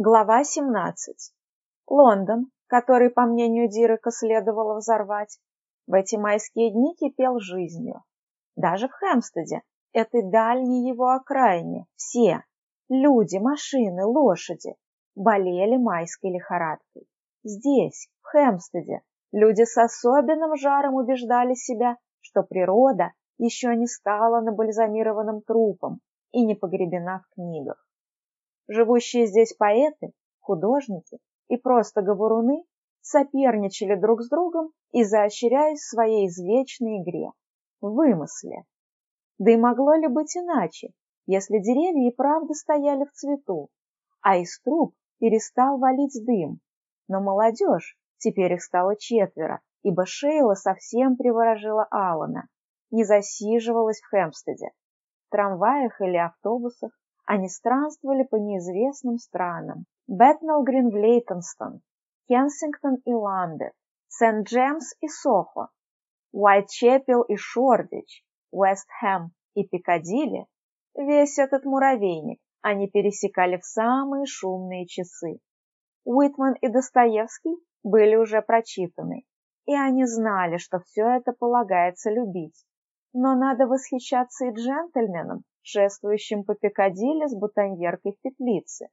Глава 17. Лондон, который, по мнению Дирека, следовало взорвать, в эти майские дни кипел жизнью. Даже в Хэмстеде, этой дальней его окраине, все – люди, машины, лошади – болели майской лихорадкой. Здесь, в Хэмстеде, люди с особенным жаром убеждали себя, что природа еще не стала набальзамированным трупом и не погребена в книгах. Живущие здесь поэты, художники и просто говоруны соперничали друг с другом и заощряясь в своей извечной игре, вымысле. Да и могло ли быть иначе, если деревья и правда стояли в цвету, а из труб перестал валить дым? Но молодежь, теперь их стало четверо, ибо Шейла совсем приворожила Алана, не засиживалась в Хэмпстеде. В трамваях или автобусах они странствовали по неизвестным странам. Бэтнелл-Грин в Лейтонстон, Кенсингтон и Ламбет, Сент-Джемс и Сохо, Уайтчепел и Шордич, Уэст-Хэм и Пикадилли. Весь этот муравейник они пересекали в самые шумные часы. Уитман и Достоевский были уже прочитаны, и они знали, что все это полагается любить. Но надо восхищаться и джентльменам, шествующим по Пикадилли с бутоньеркой в петлице,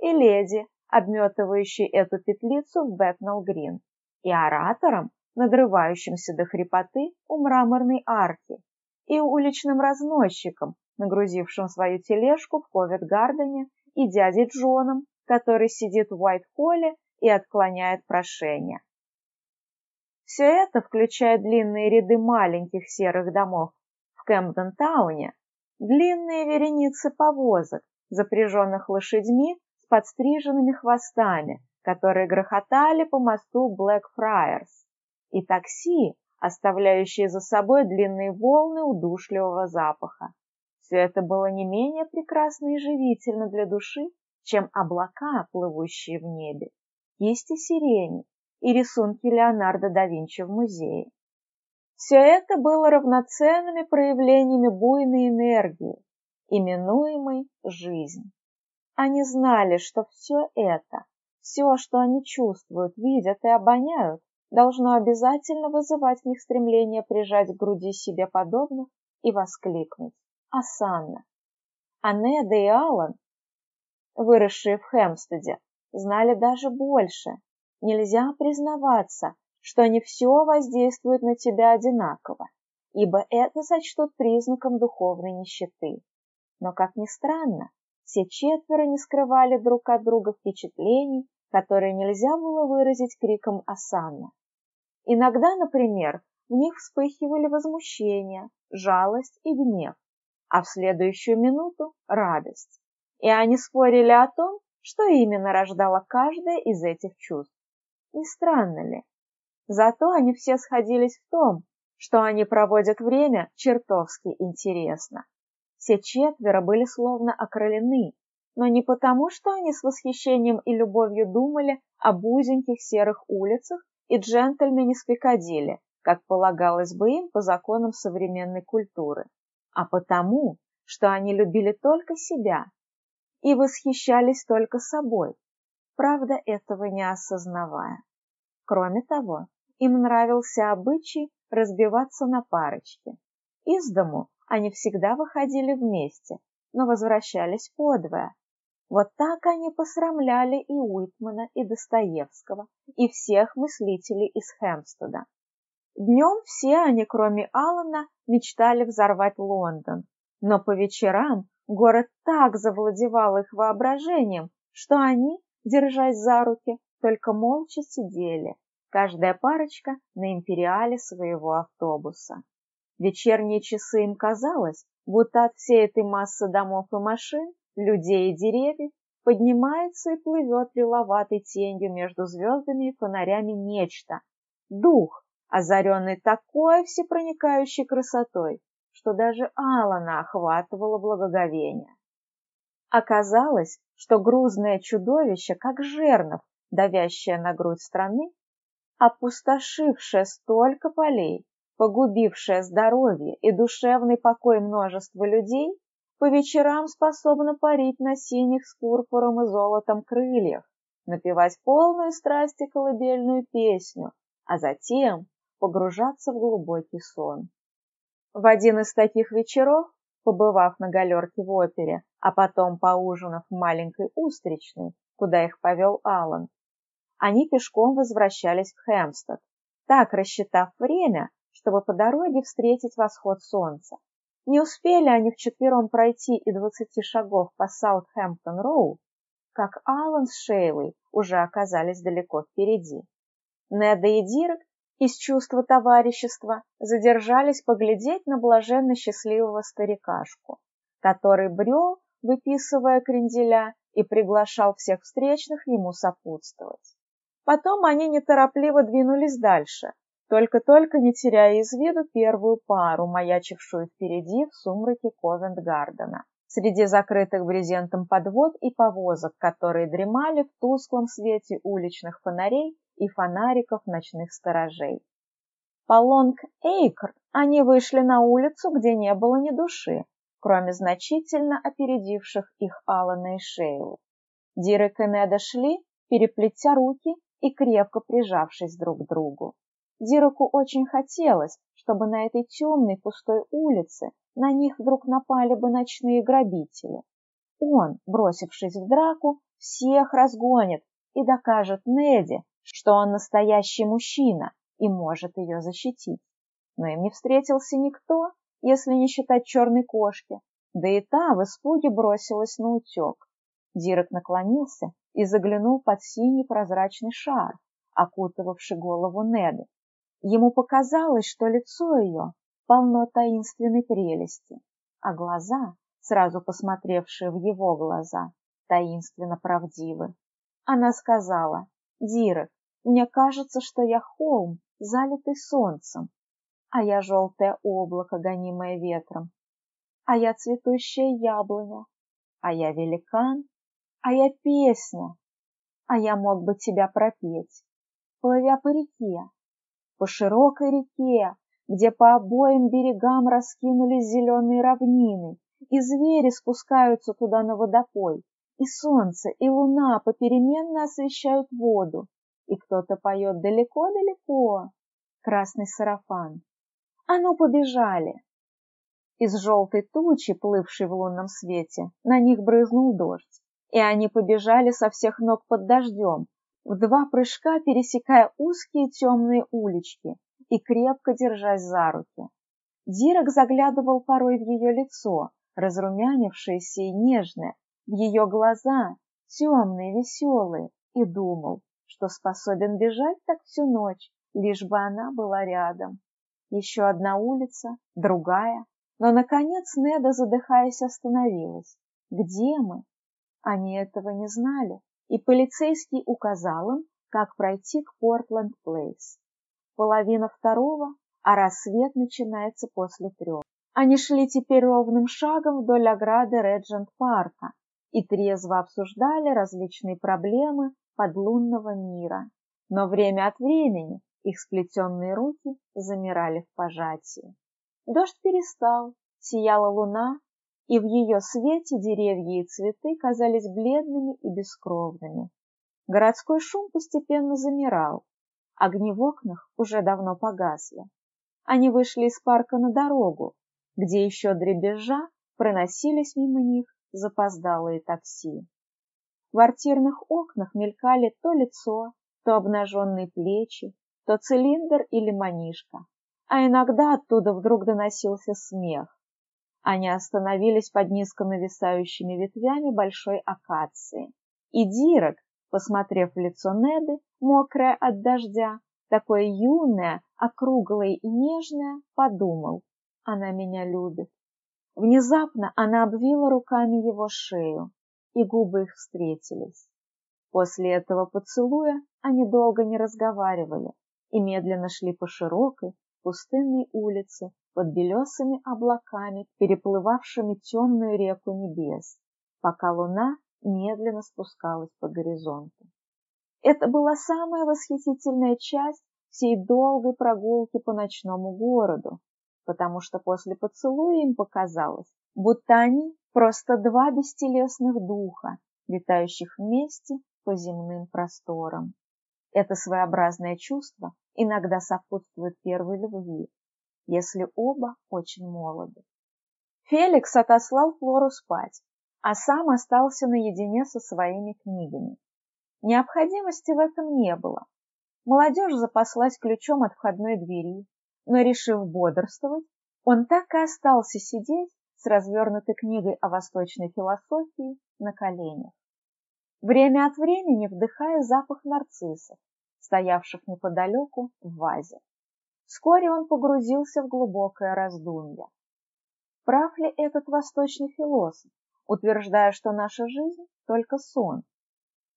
и леди, обметывающей эту петлицу в Бэтнелл-Грин, и оратором, надрывающимся до хрипоты у мраморной арки, и уличным разносчиком, нагрузившим свою тележку в Ковет-Гардене, и дядей Джоном, который сидит в Уайт-Холле и отклоняет прошение. Все это, включая длинные ряды маленьких серых домов в Кэмпден-тауне, длинные вереницы повозок, запряженных лошадьми с подстриженными хвостами, которые грохотали по мосту Блэкфрайерс, и такси, оставляющие за собой длинные волны удушливого запаха. Все это было не менее прекрасно и живительно для души, чем облака, плывущие в небе, кисти сирени, и рисунки Леонардо да Винчи в музее. Все это было равноценными проявлениями буйной энергии, именуемой жизнь. Они знали, что все это, все, что они чувствуют, видят и обоняют, должно обязательно вызывать в них стремление прижать к груди себе подобных и воскликнуть «Асанна!». Анеда и Алан, выросшие в Хэмстеде, знали даже больше, Нельзя признаваться, что не все воздействует на тебя одинаково, ибо это сочтут признаком духовной нищеты. Но, как ни странно, все четверо не скрывали друг от друга впечатлений, которые нельзя было выразить криком «Асанна». Иногда, например, в них вспыхивали возмущение, жалость и гнев, а в следующую минуту – радость. И они спорили о том, что именно рождало каждое из этих чувств. Не странно ли? Зато они все сходились в том, что они проводят время чертовски интересно. Все четверо были словно окрылены, но не потому, что они с восхищением и любовью думали об узеньких серых улицах и джентльмене с как полагалось бы им по законам современной культуры, а потому, что они любили только себя и восхищались только собой, правда, этого не осознавая. Кроме того, им нравился обычай разбиваться на парочки. Из дому они всегда выходили вместе, но возвращались подвое. Вот так они посрамляли и Уитмана, и Достоевского, и всех мыслителей из Хэмстеда. Днем все они, кроме Алана, мечтали взорвать Лондон, но по вечерам город так завладевал их воображением, что они, держась за руки, только молча сидели, каждая парочка на империале своего автобуса. Вечерние часы им казалось, будто от всей этой массы домов и машин, людей и деревьев поднимается и плывет лиловатой тенью между звездами и фонарями нечто. Дух, озаренный такой всепроникающей красотой, что даже Алана охватывало благоговение. Оказалось, что грузное чудовище, как жернов, давящее на грудь страны, опустошившее столько полей, погубившее здоровье и душевный покой множества людей, по вечерам способна парить на синих с пурпуром и золотом крыльях, напевать полную страсти колыбельную песню, а затем погружаться в глубокий сон. В один из таких вечеров, побывав на галерке в опере, а потом поужинав в маленькой устричной, куда их повел Аллан, они пешком возвращались в Хэмстед, так рассчитав время, чтобы по дороге встретить восход солнца. Не успели они вчетвером пройти и двадцати шагов по Саутхэмптон-Роу, как Алан с Шейлой уже оказались далеко впереди. Неда и Дирек из чувства товарищества задержались поглядеть на блаженно счастливого старикашку, который брел, выписывая кренделя, и приглашал всех встречных ему сопутствовать. Потом они неторопливо двинулись дальше, только-только не теряя из виду первую пару, маячившую впереди в сумраке Ковент-Гардена, среди закрытых брезентом подвод и повозок, которые дремали в тусклом свете уличных фонарей и фонариков ночных сторожей. По Лонг-Эйкр они вышли на улицу, где не было ни души, кроме значительно опередивших их Алана и Шейлы. Дирек и Неда шли, переплетя руки и крепко прижавшись друг к другу. Дироку очень хотелось, чтобы на этой темной пустой улице на них вдруг напали бы ночные грабители. Он, бросившись в драку, всех разгонит и докажет Неде, что он настоящий мужчина и может ее защитить. Но им не встретился никто, если не считать черной кошки, да и та в испуге бросилась на утек. Дирек наклонился и заглянул под синий прозрачный шар, окутывавший голову Неды. Ему показалось, что лицо ее полно таинственной прелести, а глаза, сразу посмотревшие в его глаза, таинственно правдивы. Она сказала, «Дирек, мне кажется, что я холм, залитый солнцем, а я желтое облако, гонимое ветром, а я цветущая яблоня, а я великан, а я песня, а я мог бы тебя пропеть, плывя по реке, по широкой реке, где по обоим берегам раскинулись зеленые равнины, и звери спускаются туда на водопой, и солнце, и луна попеременно освещают воду, и кто-то поет далеко-далеко. Красный сарафан. А ну, побежали! Из желтой тучи, плывшей в лунном свете, на них брызнул дождь, и они побежали со всех ног под дождем, в два прыжка пересекая узкие темные улички и крепко держась за руки. Дирок заглядывал порой в ее лицо, разрумянившееся и нежное, в ее глаза, темные, веселые, и думал, что способен бежать так всю ночь, лишь бы она была рядом. Еще одна улица, другая, но, наконец, Неда, задыхаясь, остановилась. Где мы? Они этого не знали и полицейский указал им, как пройти к Портленд-Плейс. Половина второго, а рассвет начинается после трех. Они шли теперь ровным шагом вдоль ограды Реджент-парка и трезво обсуждали различные проблемы подлунного мира. Но время от времени их сплетенные руки замирали в пожатии. Дождь перестал, сияла луна, и в ее свете деревья и цветы казались бледными и бескровными. Городской шум постепенно замирал, огни в окнах уже давно погасли. Они вышли из парка на дорогу, где еще дребезжа проносились мимо них запоздалые такси. В квартирных окнах мелькали то лицо, то обнаженные плечи, то цилиндр или манишка, а иногда оттуда вдруг доносился смех. Они остановились под низко нависающими ветвями большой акации. И Дирек, посмотрев в лицо Неды, мокрое от дождя, такое юное, округлое и нежное, подумал, она меня любит. Внезапно она обвила руками его шею, и губы их встретились. После этого поцелуя они долго не разговаривали и медленно шли по широкой, пустынной улице под белесыми облаками, переплывавшими темную реку небес, пока луна медленно спускалась по горизонту. Это была самая восхитительная часть всей долгой прогулки по ночному городу, потому что после поцелуя им показалось, будто они просто два бестелесных духа, витающих вместе по земным просторам. Это своеобразное чувство иногда сопутствует первой любви, если оба очень молоды. Феликс отослал Флору спать, а сам остался наедине со своими книгами. Необходимости в этом не было. Молодежь запаслась ключом от входной двери, но, решив бодрствовать, он так и остался сидеть с развернутой книгой о восточной философии на коленях. Время от времени вдыхая запах нарциссов, стоявших неподалеку в вазе. Вскоре он погрузился в глубокое раздумье. Прав ли этот восточный философ, утверждая, что наша жизнь – только сон?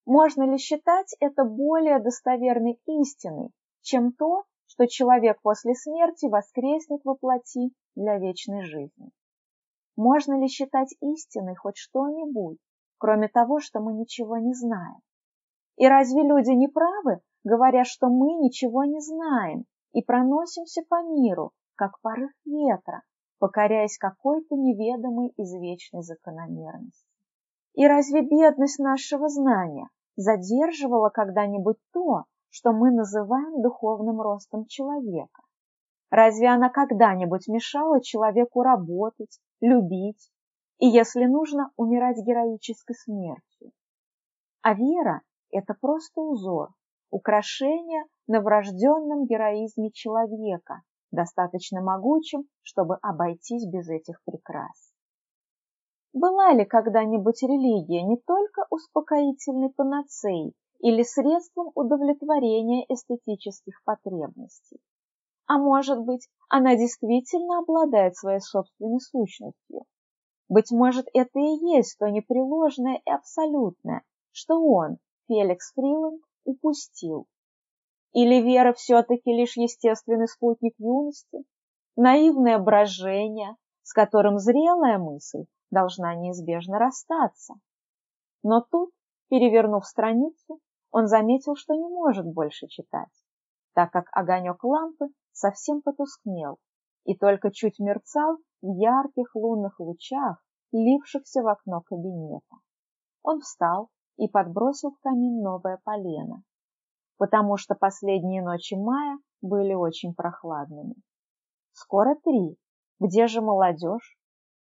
Можно ли считать это более достоверной истиной, чем то, что человек после смерти воскреснет во плоти для вечной жизни? Можно ли считать истиной хоть что-нибудь, кроме того, что мы ничего не знаем? И разве люди не правы, говоря, что мы ничего не знаем и проносимся по миру, как порыв ветра, покоряясь какой-то неведомой извечной закономерности? И разве бедность нашего знания задерживала когда-нибудь то, что мы называем духовным ростом человека? Разве она когда-нибудь мешала человеку работать, любить и, если нужно, умирать героической смертью? А вера – это просто узор, украшение на врожденном героизме человека, достаточно могучим, чтобы обойтись без этих прикрас. Была ли когда-нибудь религия не только успокоительной панацеей или средством удовлетворения эстетических потребностей? А может быть, она действительно обладает своей собственной сущностью. Быть может, это и есть то непреложное и абсолютное, что он, Феликс Фриланд, упустил. Или вера все-таки лишь естественный спутник юности, наивное брожение, с которым зрелая мысль должна неизбежно расстаться. Но тут, перевернув страницу, он заметил, что не может больше читать, так как огонек лампы совсем потускнел и только чуть мерцал в ярких лунных лучах, лившихся в окно кабинета. Он встал и подбросил в камин новое полено, потому что последние ночи мая были очень прохладными. Скоро три. Где же молодежь?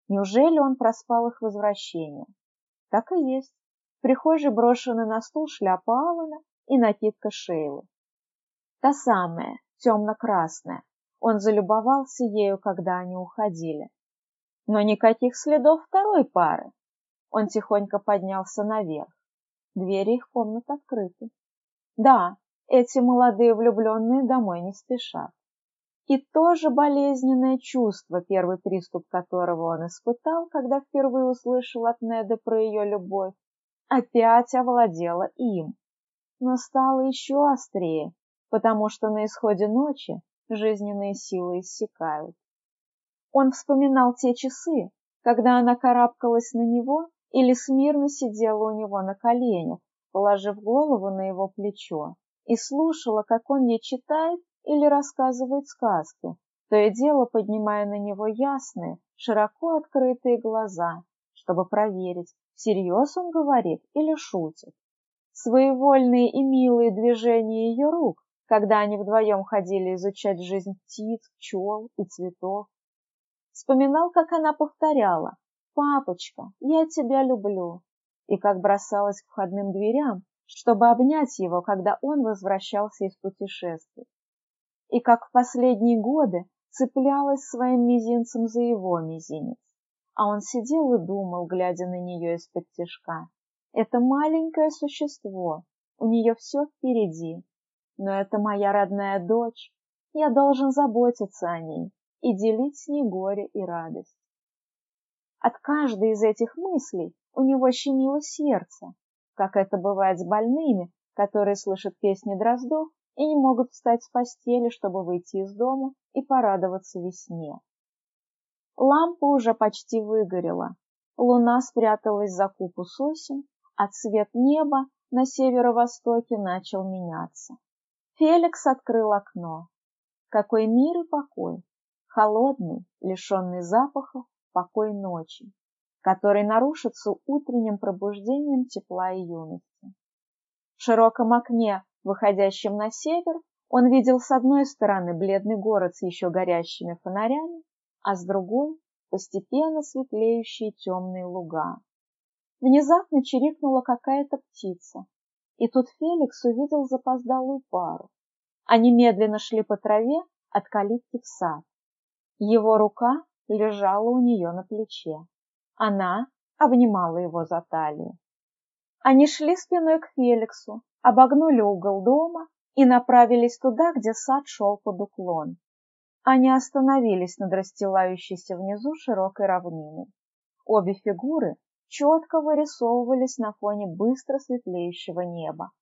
Неужели он проспал их возвращение? Так и есть. В прихожей брошены на стул шляпа Алана и накидка Шейлы. Та самая, темно-красная. Он залюбовался ею, когда они уходили. Но никаких следов второй пары. Он тихонько поднялся наверх. Двери их комнат открыты. Да, эти молодые влюбленные домой не спешат. И то же болезненное чувство, первый приступ которого он испытал, когда впервые услышал от Неды про ее любовь, опять овладело им, но стало еще острее, потому что на исходе ночи жизненные силы иссякают. Он вспоминал те часы, когда она карабкалась на него или смирно сидела у него на коленях, положив голову на его плечо, и слушала, как он ей читает или рассказывает сказки, то и дело поднимая на него ясные, широко открытые глаза, чтобы проверить, всерьез он говорит или шутит. Своевольные и милые движения ее рук когда они вдвоем ходили изучать жизнь птиц, пчел и цветов. Вспоминал, как она повторяла «Папочка, я тебя люблю», и как бросалась к входным дверям, чтобы обнять его, когда он возвращался из путешествий. И как в последние годы цеплялась своим мизинцем за его мизинец, а он сидел и думал, глядя на нее из-под тишка. Это маленькое существо, у нее все впереди, но это моя родная дочь, я должен заботиться о ней и делить с ней горе и радость. От каждой из этих мыслей у него щемило сердце, как это бывает с больными, которые слышат песни дроздов и не могут встать с постели, чтобы выйти из дома и порадоваться весне. Лампа уже почти выгорела, луна спряталась за купу сосен, а цвет неба на северо-востоке начал меняться. Феликс открыл окно. Какой мир и покой! Холодный, лишенный запахов, покой ночи, который нарушится утренним пробуждением тепла и юности. В широком окне, выходящем на север, он видел с одной стороны бледный город с еще горящими фонарями, а с другой — постепенно светлеющие темные луга. Внезапно чирикнула какая-то птица, и тут Феликс увидел запоздалую пару. Они медленно шли по траве от калитки в сад. Его рука лежала у нее на плече. Она обнимала его за талию. Они шли спиной к Феликсу, обогнули угол дома и направились туда, где сад шел под уклон. Они остановились над расстилающейся внизу широкой равниной. Обе фигуры четко вырисовывались на фоне быстро светлеющего неба.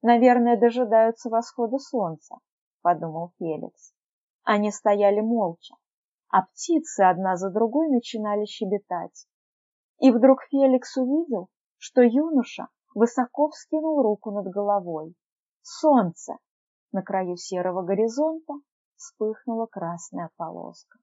«Наверное, дожидаются восхода солнца», — подумал Феликс. Они стояли молча, а птицы одна за другой начинали щебетать. И вдруг Феликс увидел, что юноша высоко вскинул руку над головой. Солнце! На краю серого горизонта вспыхнула красная полоска.